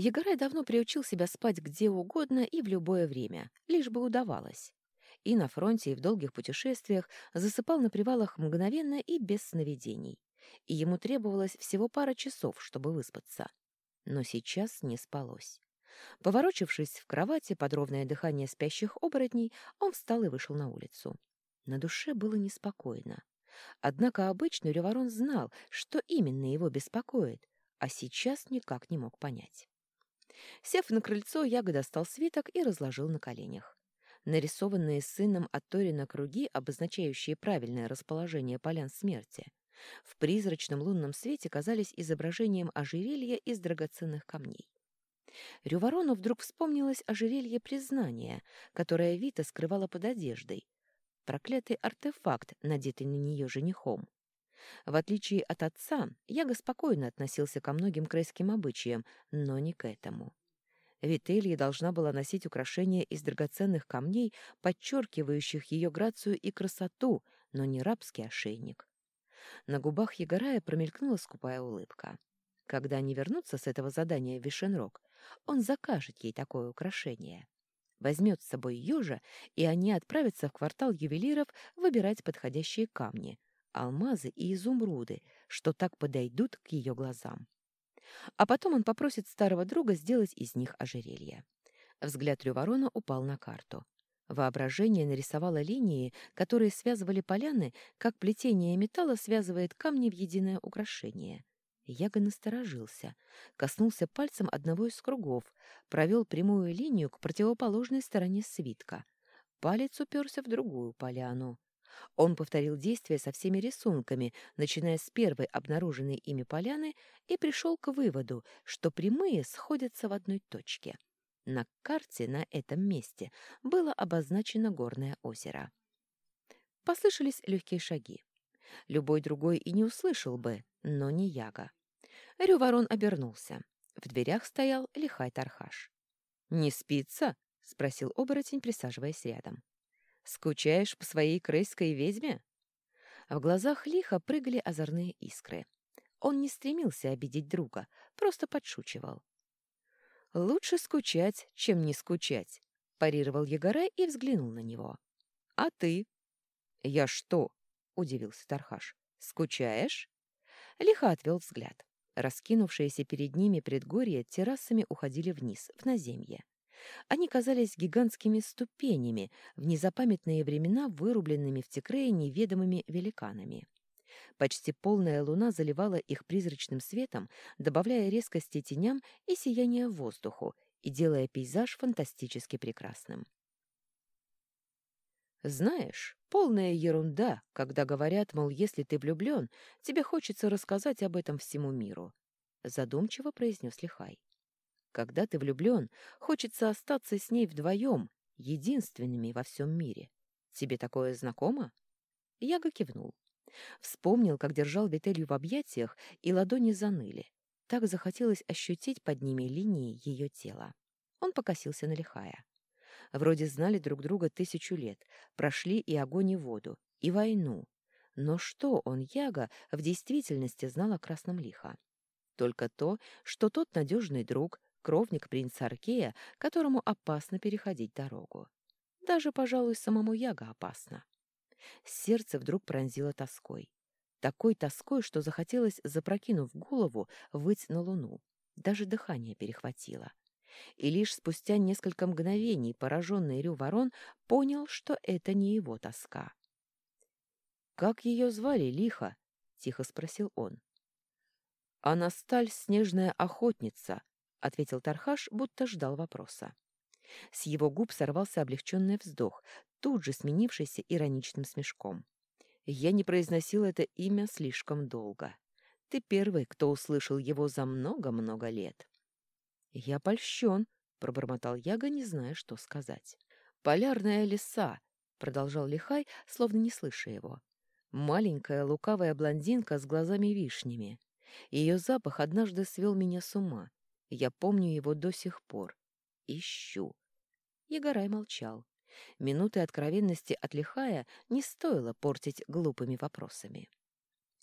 Егорай давно приучил себя спать где угодно и в любое время, лишь бы удавалось. И на фронте, и в долгих путешествиях засыпал на привалах мгновенно и без сновидений. И ему требовалось всего пара часов, чтобы выспаться. Но сейчас не спалось. Поворочившись в кровати под ровное дыхание спящих оборотней, он встал и вышел на улицу. На душе было неспокойно. Однако обычно Реварон знал, что именно его беспокоит, а сейчас никак не мог понять. Сев на крыльцо, Яга достал свиток и разложил на коленях. Нарисованные сыном от круги, обозначающие правильное расположение полян смерти, в призрачном лунном свете казались изображением ожерелья из драгоценных камней. Рюворону вдруг вспомнилось ожерелье признания, которое Вита скрывала под одеждой. Проклятый артефакт, надетый на нее женихом. В отличие от отца, Яга спокойно относился ко многим крейским обычаям, но не к этому. Вителья должна была носить украшения из драгоценных камней, подчеркивающих ее грацию и красоту, но не рабский ошейник. На губах Егорая промелькнула скупая улыбка. Когда они вернутся с этого задания в Вишенрог, он закажет ей такое украшение. Возьмет с собой ежа, и они отправятся в квартал ювелиров выбирать подходящие камни, алмазы и изумруды, что так подойдут к ее глазам. А потом он попросит старого друга сделать из них ожерелье. Взгляд Рюворона упал на карту. Воображение нарисовало линии, которые связывали поляны, как плетение металла связывает камни в единое украшение. Яга насторожился, коснулся пальцем одного из кругов, провел прямую линию к противоположной стороне свитка. Палец уперся в другую поляну. Он повторил действие со всеми рисунками, начиная с первой обнаруженной ими поляны, и пришел к выводу, что прямые сходятся в одной точке. На карте на этом месте было обозначено горное озеро. Послышались легкие шаги. Любой другой и не услышал бы, но не Яга. Рюворон обернулся. В дверях стоял лихай Тархаш. «Не спится?» — спросил оборотень, присаживаясь рядом. «Скучаешь по своей крейской ведьме?» В глазах лиха прыгали озорные искры. Он не стремился обидеть друга, просто подшучивал. «Лучше скучать, чем не скучать», — парировал Егорай и взглянул на него. «А ты?» «Я что?» — удивился Тархаш. «Скучаешь?» Лихо отвел взгляд. Раскинувшиеся перед ними предгорья террасами уходили вниз, в наземье. Они казались гигантскими ступенями, в незапамятные времена вырубленными в Текрее неведомыми великанами. Почти полная луна заливала их призрачным светом, добавляя резкости теням и сияния воздуху и делая пейзаж фантастически прекрасным. Знаешь, полная ерунда, когда говорят, мол, если ты влюблен, тебе хочется рассказать об этом всему миру. Задумчиво произнес Лихай. Когда ты влюблен, хочется остаться с ней вдвоем, единственными во всем мире. Тебе такое знакомо? Яга кивнул. Вспомнил, как держал Вителью в объятиях, и ладони заныли. Так захотелось ощутить под ними линии ее тела. Он покосился на Лихая. Вроде знали друг друга тысячу лет, прошли и огонь, и воду, и войну. Но что он, Яга, в действительности знал о Красном Лиха? Только то, что тот надежный друг, кровник принца Аркея, которому опасно переходить дорогу. Даже, пожалуй, самому Яга опасно. Сердце вдруг пронзило тоской. Такой тоской, что захотелось, запрокинув голову, выть на луну. Даже дыхание перехватило и лишь спустя несколько мгновений пораженный Рю Ворон понял, что это не его тоска. «Как ее звали, Лиха?» — тихо спросил он. «Анасталь — снежная охотница», — ответил Тархаш, будто ждал вопроса. С его губ сорвался облегченный вздох, тут же сменившийся ироничным смешком. «Я не произносил это имя слишком долго. Ты первый, кто услышал его за много-много лет». «Я польщен», — пробормотал Яга, не зная, что сказать. «Полярная лиса», — продолжал Лихай, словно не слыша его. «Маленькая лукавая блондинка с глазами-вишнями. Ее запах однажды свел меня с ума. Я помню его до сих пор. Ищу». Егорай молчал. Минуты откровенности от не стоило портить глупыми вопросами.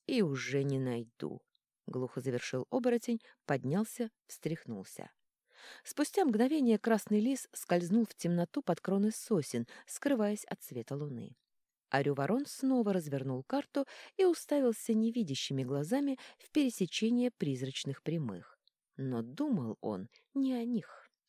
«И уже не найду», — глухо завершил оборотень, поднялся, встряхнулся. Спустя мгновение красный лис скользнул в темноту под кроны сосен, скрываясь от света луны. Арю-ворон снова развернул карту и уставился невидящими глазами в пересечение призрачных прямых. Но думал он не о них.